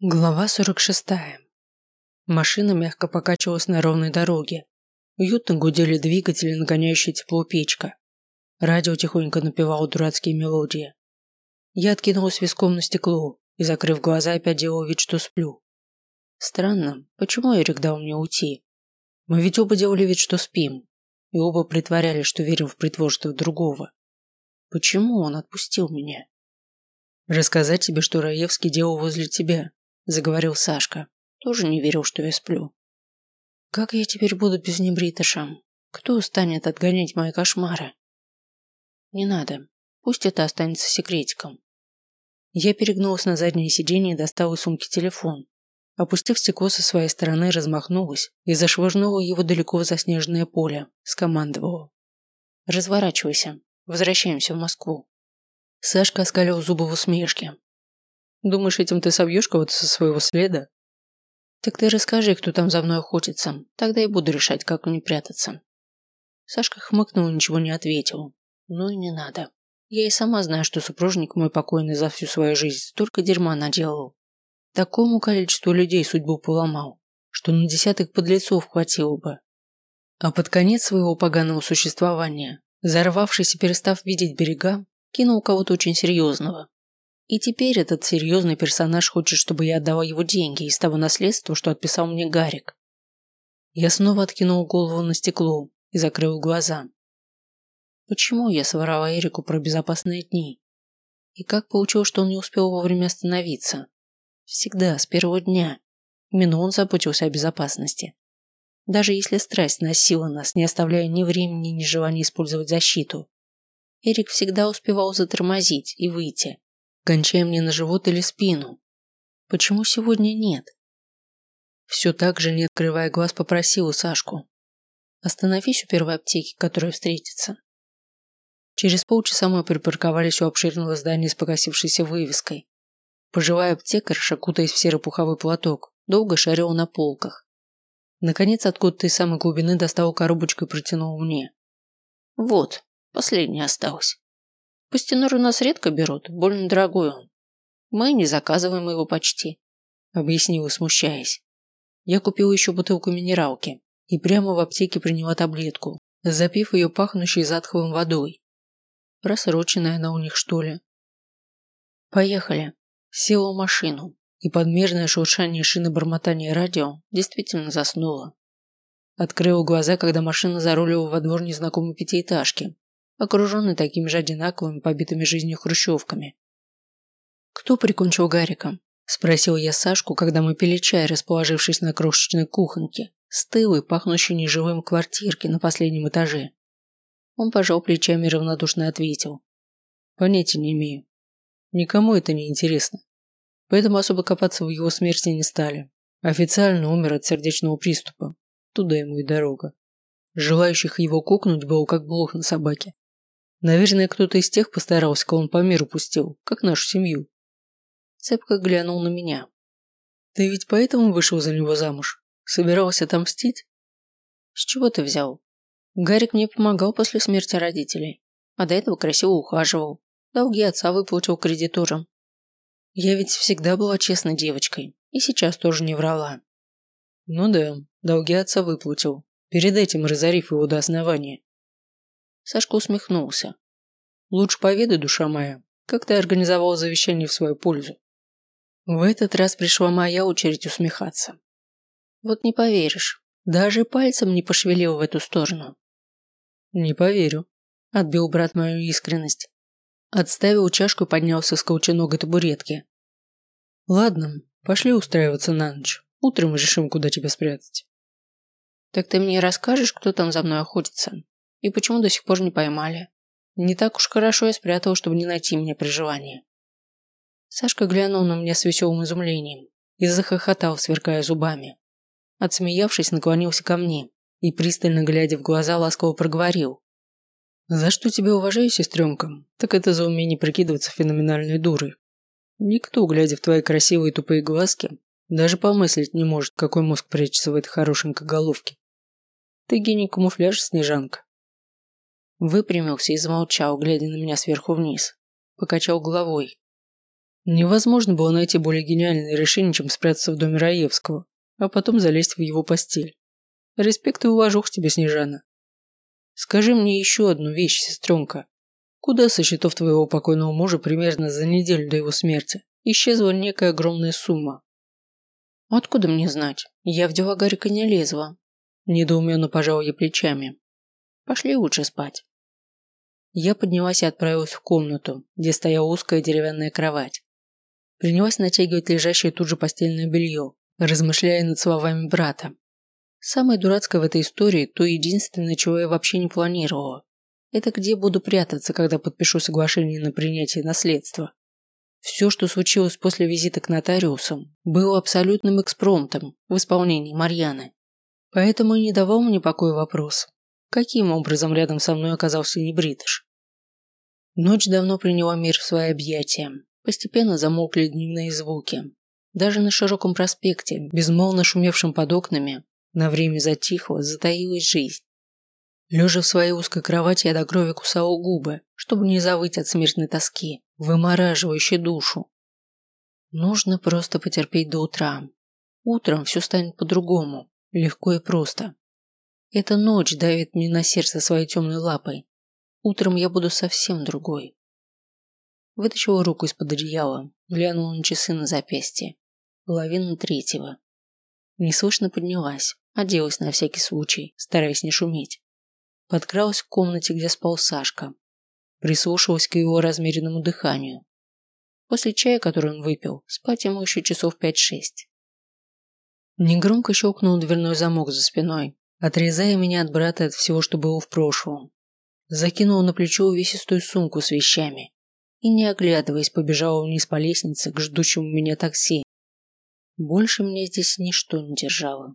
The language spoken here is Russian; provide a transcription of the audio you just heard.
Глава 46. Машина мягко покачивалась на ровной дороге. Уютно гудели двигатели, нагоняющие тепло печка. Радио тихонько напевало дурацкие мелодии. Я откинулась виском на стекло и, закрыв глаза, опять делала вид, что сплю. Странно, почему Эрик дал мне уйти? Мы ведь оба делали вид, что спим, и оба притворялись, что верим в притворство другого. Почему он отпустил меня? Рассказать тебе, что Раевский делал возле тебя, заговорил Сашка. Тоже не верил, что я сплю. Как я теперь буду без небритыша? Кто станет отгонять мои кошмары? Не надо. Пусть это останется секретиком. Я перегнулась на заднее сиденье и достала из сумки телефон. Опустив стекло со своей стороны, размахнулась и зашвырнула его далеко в заснеженное поле, скомандовала. «Разворачивайся. Возвращаемся в Москву». Сашка оскалил зубы в усмешке, Думаешь, этим ты собьешь кого-то со своего следа? Так ты расскажи, кто там за мной охотится, тогда и буду решать, как мне прятаться. Сашка хмыкнул и ничего не ответил. Ну и не надо. Я и сама знаю, что супружник мой покойный за всю свою жизнь столько дерьма наделал. Такому количеству людей судьбу поломал, что на десятых подлецов хватило бы. А под конец своего поганого существования, зарвавшись и перестав видеть берега, кинул кого-то очень серьезного, и теперь этот серьезный персонаж хочет, чтобы я отдала его деньги из того наследства, что отписал мне Гарик. Я снова откинул голову на стекло и закрыл глаза. Почему я своровала Эрику про безопасные дни? И как получилось, что он не успел вовремя остановиться? Всегда, с первого дня. Именно он заботился о безопасности. Даже если страсть носила нас, не оставляя ни времени, ни желания использовать защиту. Эрик всегда успевал затормозить и выйти, кончая мне на живот или спину. Почему сегодня нет? Все так же, не открывая глаз, попросила Сашку. Остановись у первой аптеки, которая встретится. Через полчаса мы припарковались у обширного здания с покосившейся вывеской. Пожилая аптекарша, кутаясь в серый пуховой платок, долго шарила на полках. Наконец, откуда-то из самой глубины достал коробочку и протянул мне. Вот, последняя осталась. Пастенор у нас редко берут, больно дорогой он. Мы не заказываем его почти, объяснила, смущаясь. Я купила еще бутылку минералки и прямо в аптеке приняла таблетку, запив ее пахнущей затхлым водой. Просроченная она у них, что ли? Поехали. Села в машину, и подмерное шуршание шины бормотания радио действительно заснула. Открыла глаза, когда машина зарулила во двор незнакомой пятиэтажки, окруженный такими же одинаковыми, побитыми жизнью хрущевками. «Кто прикончил Гарика?» – спросил я Сашку, когда мы пили чай, расположившись на крошечной кухоньке, стылой, пахнущей неживым квартирке на последнем этаже. Он пожал плечами и равнодушно ответил. «Понятия не имею. Никому это не интересно. Поэтому особо копаться в его смерти не стали. Официально умер от сердечного приступа. Туда ему и дорога. Желающих его кукнуть было как блох на собаке. Наверное, кто-то из тех постарался, кого он по миру пустил, как нашу семью. Цепко глянул на меня. Ты ведь поэтому вышел за него замуж? Собирался отомстить? С чего ты взял? Гарик мне помогал после смерти родителей, а до этого красиво ухаживал. Долги отца выплатил кредиторам. Я ведь всегда была честной девочкой, и сейчас тоже не врала. Ну да, долги отца выплатил, перед этим разорив его до основания. Сашка усмехнулся. Лучше поведай, душа моя, как ты организовал завещание в свою пользу. В этот раз пришла моя очередь усмехаться. Вот не поверишь, даже пальцем не пошевелил в эту сторону. Не поверю, отбил брат мою искренность. Отставил чашку и поднялся с колченогой табуретки. Ладно, пошли устраиваться на ночь. Утром решим, куда тебя спрятать. Так ты мне расскажешь, кто там за мной охотится? И почему до сих пор не поймали? Не так уж хорошо я спрятал, чтобы не найти меня при желании. Сашка глянул на меня с веселым изумлением и захохотал, сверкая зубами. Отсмеявшись, наклонился ко мне и, пристально глядя в глаза, ласково проговорил. «За что тебя уважаю, сестренка, так это за умение прикидываться феноменальной дурой. Никто, глядя в твои красивые тупые глазки, даже помыслить не может, какой мозг прячется в этой хорошенькой головке. Ты гений камуфляжа, Снежанка. Выпрямился и замолчал, глядя на меня сверху вниз. Покачал головой. Невозможно было найти более гениальное решение, чем спрятаться в доме Раевского, а потом залезть в его постель. Респект и уважух тебе, Снежана. Скажи мне еще одну вещь, сестренка. Куда со счетов твоего покойного мужа примерно за неделю до его смерти исчезла некая огромная сумма? Откуда мне знать? Я в дела Гарика не лезла. Недоуменно пожал я плечами. Пошли лучше спать. Я поднялась и отправилась в комнату, где стояла узкая деревянная кровать. Принялась натягивать лежащее тут же постельное белье, размышляя над словами брата. Самое дурацкое в этой истории, то единственное, чего я вообще не планировала. Это где буду прятаться, когда подпишу соглашение на принятие наследства. Все, что случилось после визита к нотариусам, было абсолютным экспромтом в исполнении Марьяны. Поэтому и не давал мне покоя вопрос, каким образом рядом со мной оказался небритыш. Ночь давно приняла мир в свои объятия. Постепенно замолкли дневные звуки. Даже на широком проспекте, безмолвно шумевшем под окнами, на время затихло, затаилась жизнь. Лежа в своей узкой кровати, я до крови кусала губы, чтобы не завыть от смертной тоски, вымораживающей душу. Нужно просто потерпеть до утра. Утром все станет по-другому, легко и просто. Эта ночь давит мне на сердце своей темной лапой. Утром я буду совсем другой. Вытащила руку из-под одеяла, глянула на часы на запястье. Половина третьего. Неслышно поднялась, оделась на всякий случай, стараясь не шуметь. Подкралась к комнате, где спал Сашка. Прислушалась к его размеренному дыханию. После чая, который он выпил, спать ему еще часов пять-шесть. Негромко щелкнул дверной замок за спиной, отрезая меня от брата от всего, что было в прошлом. Закинул на плечо увесистую сумку с вещами и, не оглядываясь, побежала вниз по лестнице к ждущему меня такси. Больше меня здесь ничто не держало.